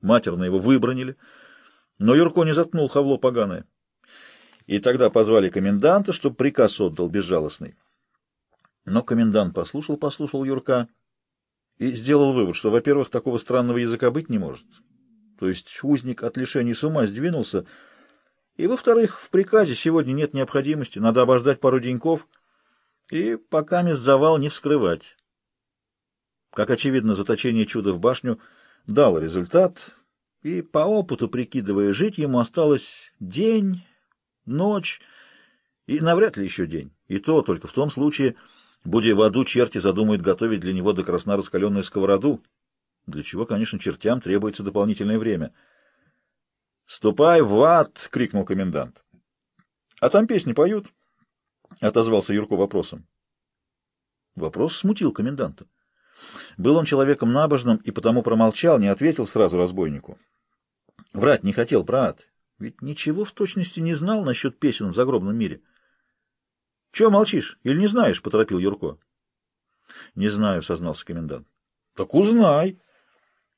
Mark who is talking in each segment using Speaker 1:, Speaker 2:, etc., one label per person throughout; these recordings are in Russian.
Speaker 1: матерно его выбронили, но Юрко не заткнул хавло поганое. И тогда позвали коменданта, чтобы приказ отдал безжалостный. Но комендант послушал, послушал Юрка и сделал вывод, что, во-первых, такого странного языка быть не может. То есть узник от лишений с ума сдвинулся, и, во-вторых, в приказе сегодня нет необходимости, надо обождать пару деньков и пока мест завал не вскрывать. Как очевидно, заточение чуда в башню дало результат, и по опыту, прикидывая, жить ему осталось день, ночь и навряд ли еще день. И то только в том случае, будя в аду, черти задумают готовить для него до красна раскаленную сковороду, для чего, конечно, чертям требуется дополнительное время. «Ступай в ад!» — крикнул комендант. «А там песни поют?» — отозвался Юрко вопросом. Вопрос смутил коменданта. Был он человеком набожным и потому промолчал, не ответил сразу разбойнику. Врать не хотел ад, ведь ничего в точности не знал насчет песен в загробном мире. — Чего молчишь? Или не знаешь? — поторопил Юрко. — Не знаю, — сознался комендант. — Так узнай.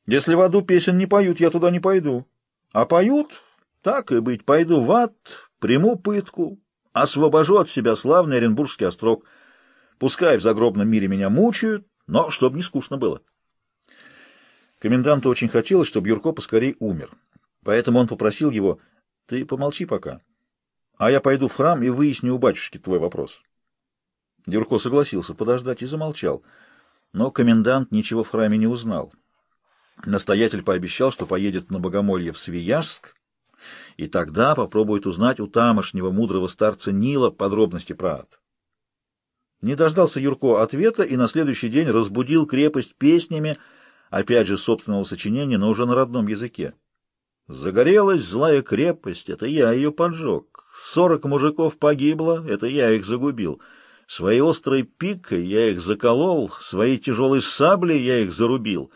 Speaker 1: Если в аду песен не поют, я туда не пойду. А поют, так и быть, пойду в ад, приму пытку, освобожу от себя славный Оренбургский острог. Пускай в загробном мире меня мучают, но чтобы не скучно было. Коменданту очень хотелось, чтобы Юрко поскорей умер. Поэтому он попросил его, ты помолчи пока, а я пойду в храм и выясню у батюшки твой вопрос. Юрко согласился подождать и замолчал, но комендант ничего в храме не узнал. Настоятель пообещал, что поедет на богомолье в Свияжск, и тогда попробует узнать у тамошнего мудрого старца Нила подробности про ад. Не дождался Юрко ответа и на следующий день разбудил крепость песнями, опять же собственного сочинения, но уже на родном языке. Загорелась злая крепость, это я ее поджег. Сорок мужиков погибло, это я их загубил. Своей острой пикой я их заколол, своей тяжелой саблей я их зарубил.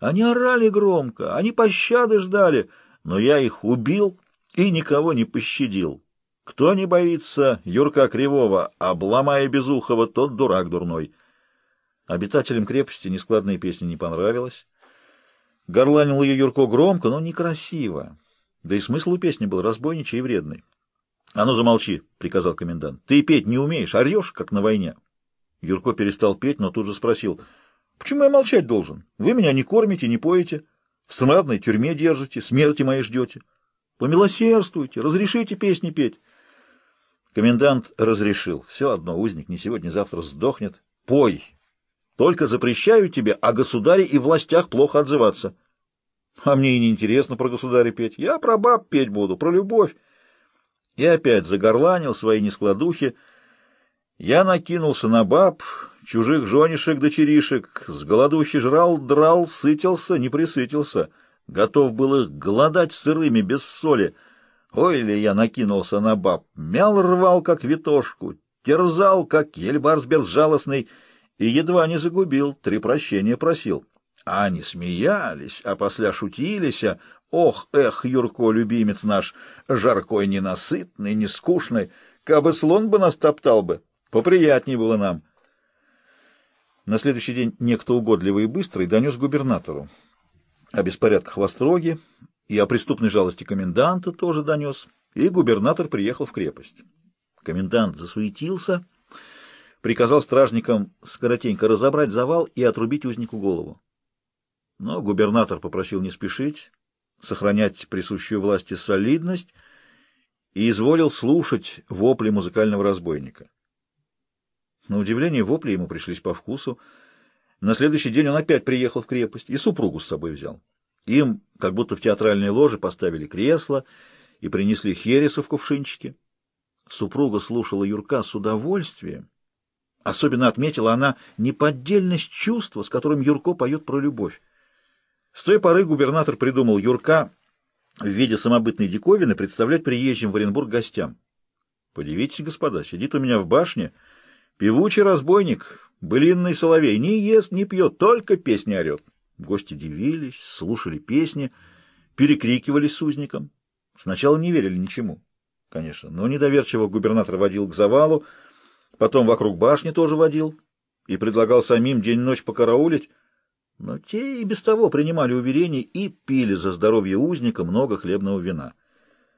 Speaker 1: Они орали громко, они пощады ждали, но я их убил и никого не пощадил. Кто не боится Юрка Кривого, обломая Безухова, тот дурак дурной. Обитателям крепости нескладная песня не понравилась. Горланил ее Юрко громко, но некрасиво. Да и смысл у песни был разбойничий и вредный. — А ну замолчи, — приказал комендант. — Ты петь не умеешь, орешь, как на войне. Юрко перестал петь, но тут же спросил. — Почему я молчать должен? Вы меня не кормите, не поете. В смрадной тюрьме держите, смерти моей ждете. Помилосердствуйте, разрешите песни петь. Комендант разрешил. Все одно, узник не сегодня, завтра сдохнет. Пой. Только запрещаю тебе о государе и властях плохо отзываться. А мне и не интересно про государя петь. Я про баб петь буду, про любовь. И опять загорланил свои нескладухи. Я накинулся на баб, чужих женишек-дочеришек, с голодухи жрал, драл, сытился, не присытился. Готов был их голодать сырыми, без соли — Ой ли я накинулся на баб, мял рвал, как витошку, терзал, как ельбарс безжалостный, и едва не загубил, три прощения просил. А они смеялись, а после шутились, ох, эх, Юрко, любимец наш, жаркой ненасытный, нескучный, кабы слон бы нас топтал бы, поприятней было нам. На следующий день некто угодливый и быстрый донес губернатору о беспорядках в Остроге, и о преступной жалости коменданта тоже донес, и губернатор приехал в крепость. Комендант засуетился, приказал стражникам скоротенько разобрать завал и отрубить узнику голову. Но губернатор попросил не спешить, сохранять присущую власти солидность и изволил слушать вопли музыкального разбойника. На удивление вопли ему пришлись по вкусу. На следующий день он опять приехал в крепость и супругу с собой взял. Им, как будто в театральной ложе, поставили кресло и принесли хереса в кувшинчике. Супруга слушала Юрка с удовольствием. Особенно отметила она неподдельность чувства, с которым Юрко поет про любовь. С той поры губернатор придумал Юрка в виде самобытной диковины представлять приезжим в Оренбург гостям. Подивитесь, господа, сидит у меня в башне певучий разбойник, былинный соловей, не ест, не пьет, только песни орет. Гости дивились, слушали песни, перекрикивались с узником. Сначала не верили ничему, конечно, но недоверчиво губернатор водил к завалу, потом вокруг башни тоже водил и предлагал самим день-ночь покараулить. но те и без того принимали уверения и пили за здоровье узника много хлебного вина.